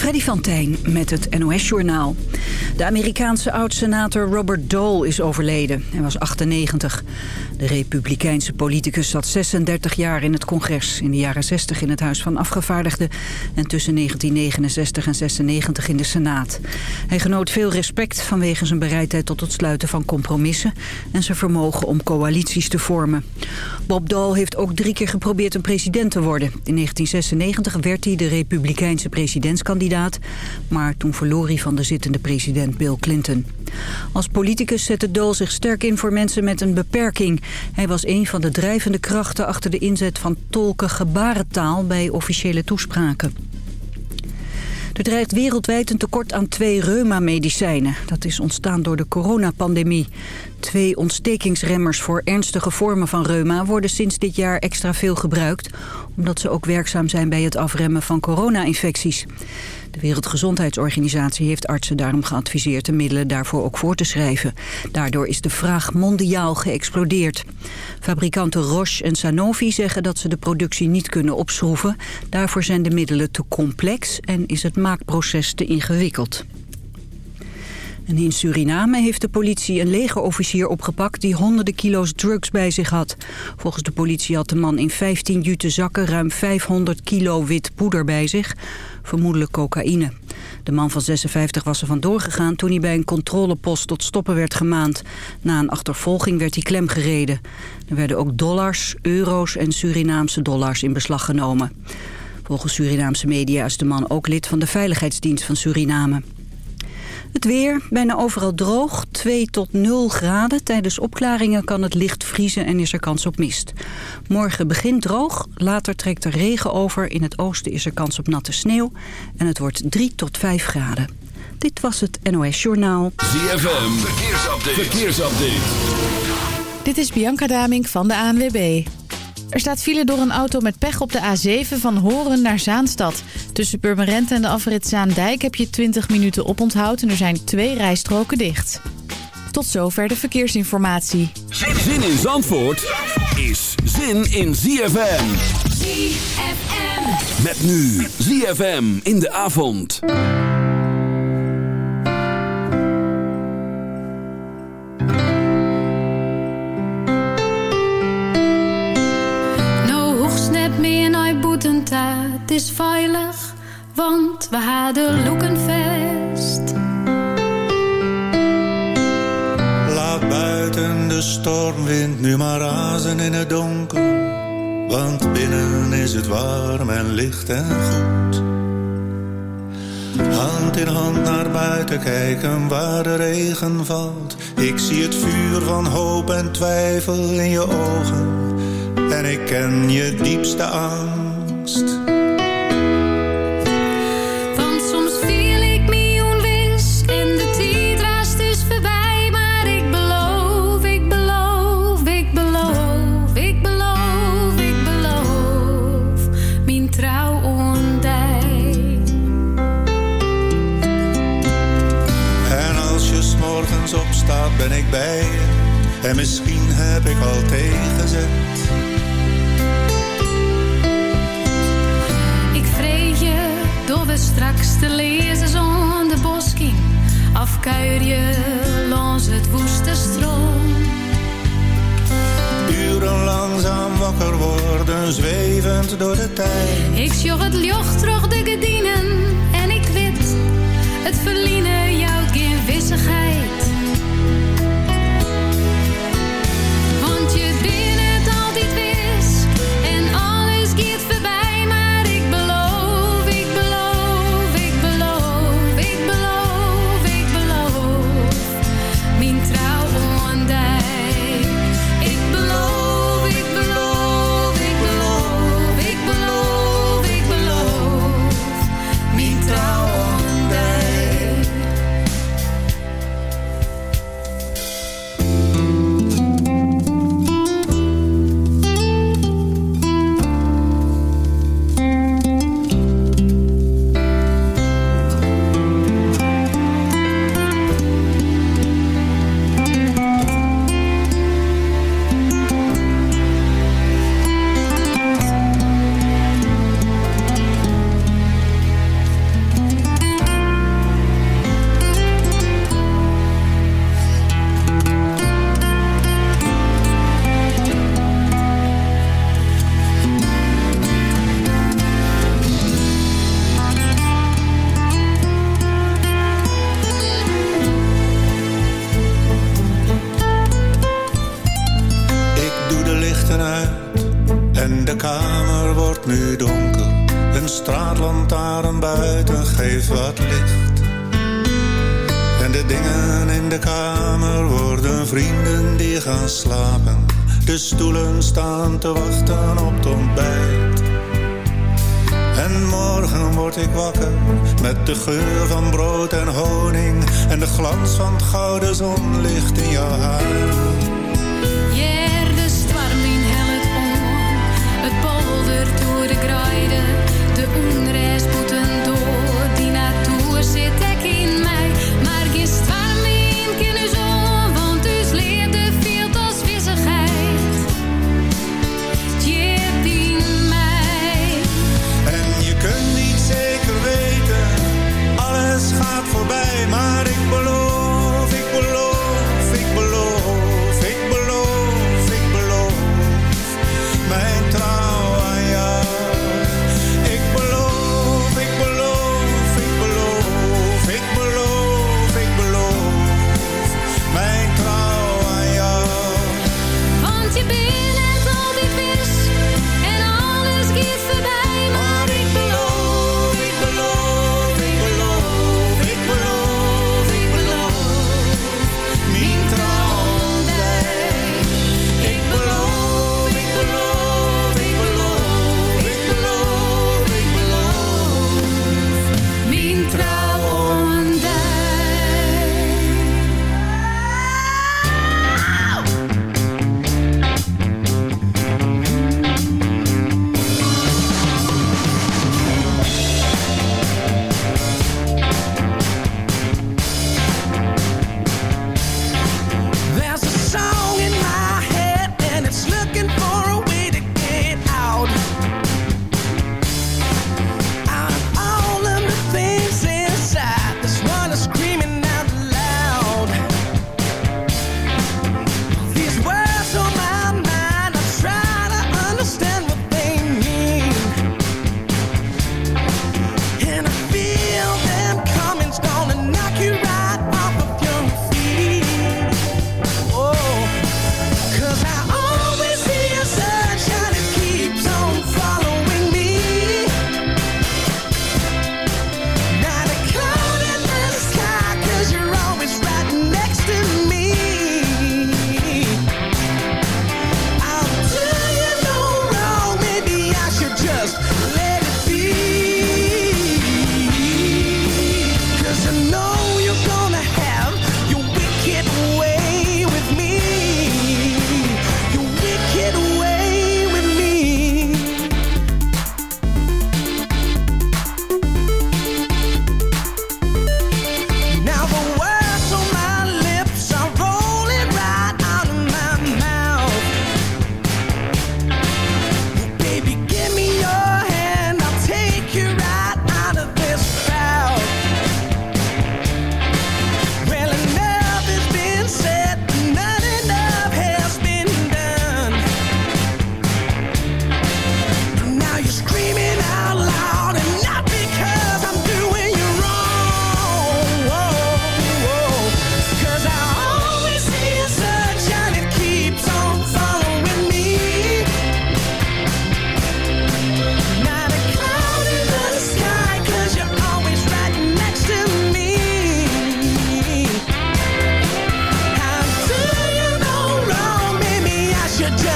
Freddy van Tijn met het NOS-journaal. De Amerikaanse oud-senator Robert Dole is overleden. Hij was 98. De republikeinse politicus zat 36 jaar in het congres. In de jaren 60 in het Huis van Afgevaardigden... en tussen 1969 en 96 in de Senaat. Hij genoot veel respect vanwege zijn bereidheid tot het sluiten van compromissen... en zijn vermogen om coalities te vormen. Bob Dole heeft ook drie keer geprobeerd een president te worden. In 1996 werd hij de republikeinse presidentskandidaat... maar toen verloor hij van de zittende president Bill Clinton. Als politicus zette Dole zich sterk in voor mensen met een beperking. Hij was een van de drijvende krachten achter de inzet van tolken gebarentaal bij officiële toespraken. Er dreigt wereldwijd een tekort aan twee reuma-medicijnen. Dat is ontstaan door de coronapandemie. Twee ontstekingsremmers voor ernstige vormen van reuma... worden sinds dit jaar extra veel gebruikt... omdat ze ook werkzaam zijn bij het afremmen van corona-infecties. De Wereldgezondheidsorganisatie heeft artsen daarom geadviseerd de middelen daarvoor ook voor te schrijven. Daardoor is de vraag mondiaal geëxplodeerd. Fabrikanten Roche en Sanofi zeggen dat ze de productie niet kunnen opschroeven. Daarvoor zijn de middelen te complex en is het maakproces te ingewikkeld. In Suriname heeft de politie een legerofficier opgepakt... die honderden kilo's drugs bij zich had. Volgens de politie had de man in 15 jute zakken... ruim 500 kilo wit poeder bij zich, vermoedelijk cocaïne. De man van 56 was er vandoor gegaan toen hij bij een controlepost tot stoppen werd gemaand. Na een achtervolging werd hij klemgereden. Er werden ook dollars, euro's en Surinaamse dollars in beslag genomen. Volgens Surinaamse media is de man ook lid van de Veiligheidsdienst van Suriname. Het weer, bijna overal droog, 2 tot 0 graden. Tijdens opklaringen kan het licht vriezen en is er kans op mist. Morgen begint droog, later trekt er regen over. In het oosten is er kans op natte sneeuw. En het wordt 3 tot 5 graden. Dit was het NOS Journaal. ZFM, verkeersupdate. verkeersupdate. Dit is Bianca Damink van de ANWB. Er staat file door een auto met pech op de A7 van Horen naar Zaanstad. Tussen Purmerend en de afrit Zaandijk heb je 20 minuten oponthoud... en er zijn twee rijstroken dicht. Tot zover de verkeersinformatie. Zin in Zandvoort is zin in ZFM. ZFM. Met nu ZFM in de avond. Is veilig, want we hadden Loekenfest. Laat buiten de stormwind nu maar razen in het donker. Want binnen is het warm en licht en goed. Hand in hand naar buiten kijken waar de regen valt. Ik zie het vuur van hoop en twijfel in je ogen. En ik ken je diepste angst. Ben ik bij je. En misschien heb ik al tegenzet. Ik vrees je door we straks te lezen zonder bosking. Afkuier je langs het woeste stroom. Uren langzaam wakker worden, zwevend door de tijd. Ik sjog het joch terug de gedienen en ik wit. Het verliezen jouw geen wissigheid. die gaan slapen. De stoelen staan te wachten op het ontbijt. En morgen word ik wakker met de geur van brood en honing. En de glans van het gouden zonlicht in jouw haar. de storm in het oor, het polder door de kruiden.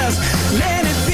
Let it be.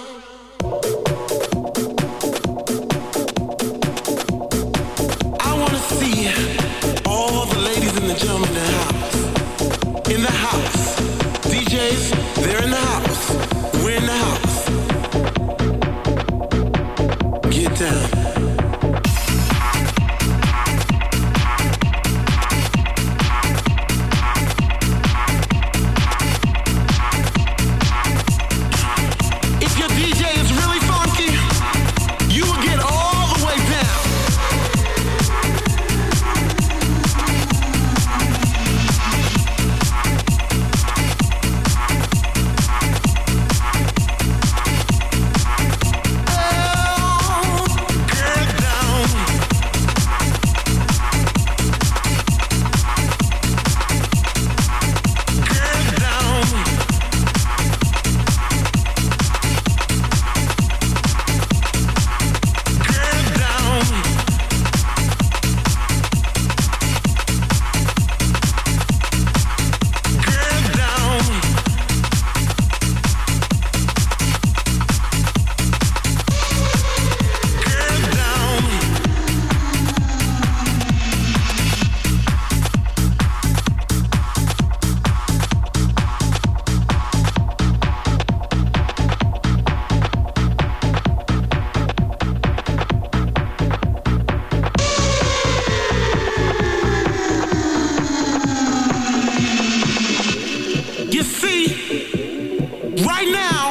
Right now,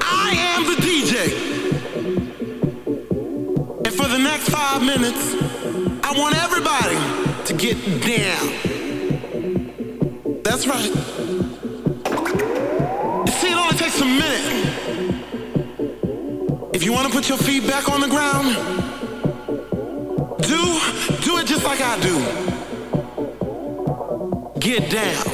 I am the DJ. And for the next five minutes, I want everybody to get down. That's right. You see, it only takes a minute. If you want to put your feet back on the ground, do, do it just like I do. Get down.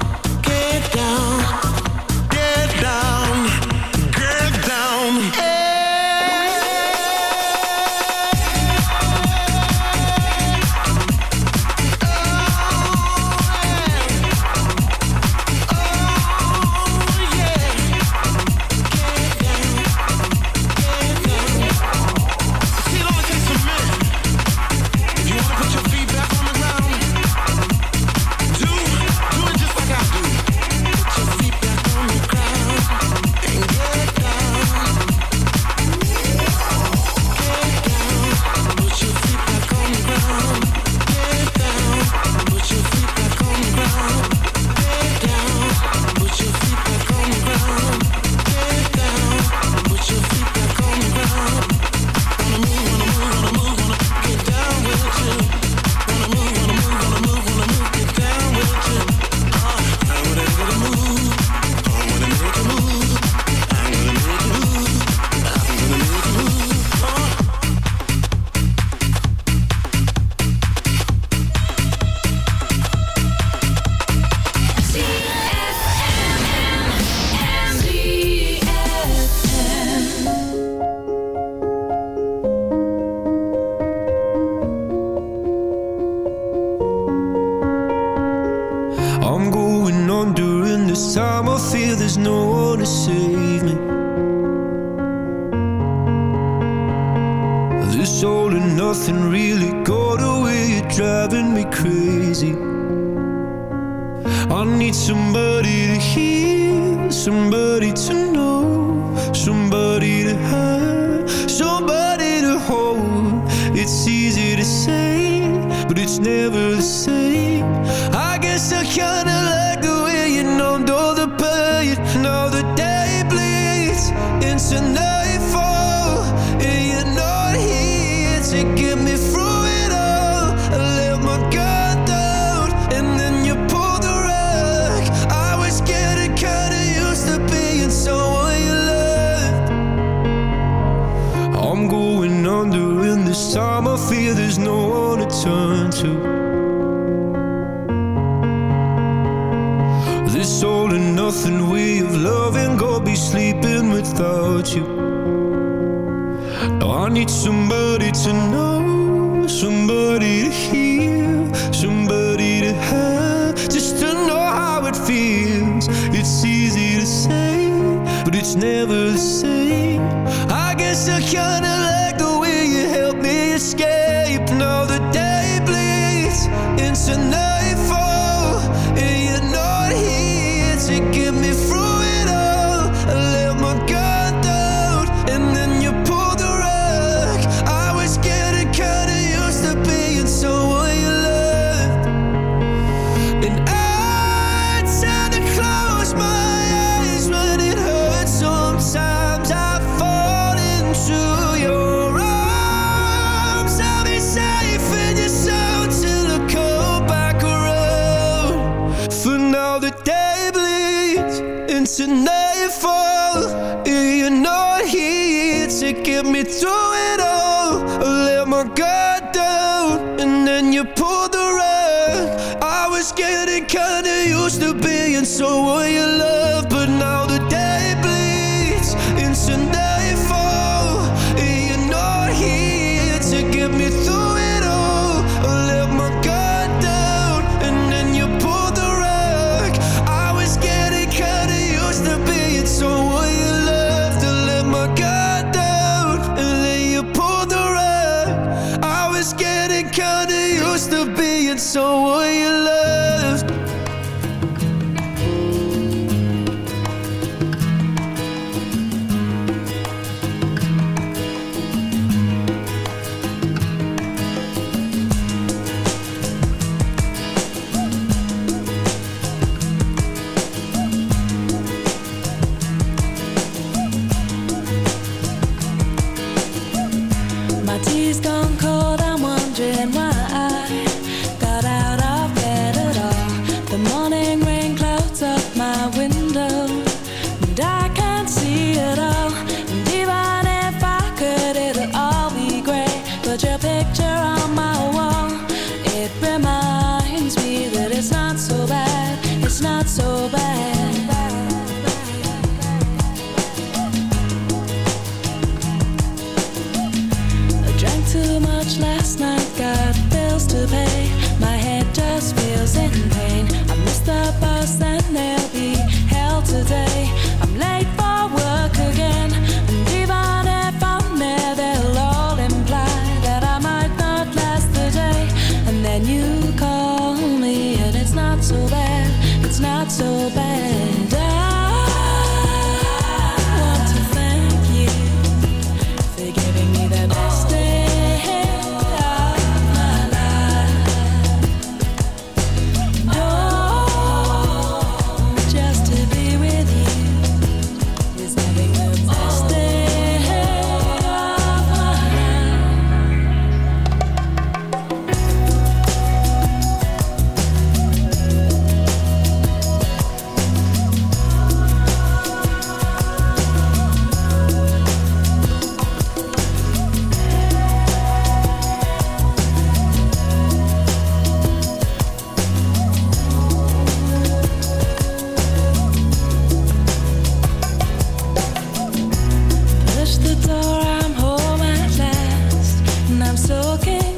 Okay.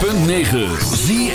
106.9 ZFN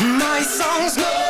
My songs know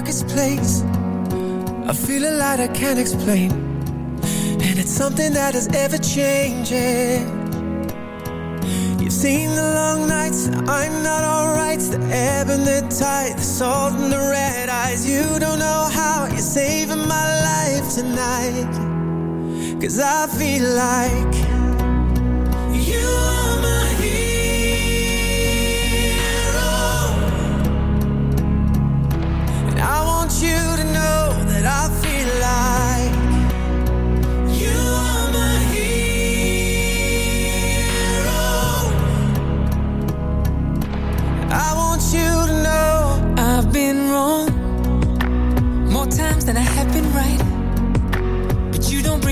darkest place. I feel a light I can't explain. And it's something that is ever changing. You've seen the long nights, I'm not alright. The ebb and the tide, the salt and the red eyes. You don't know how you're saving my life tonight. Cause I feel like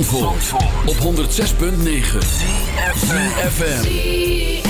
Op 106.9 ZFM.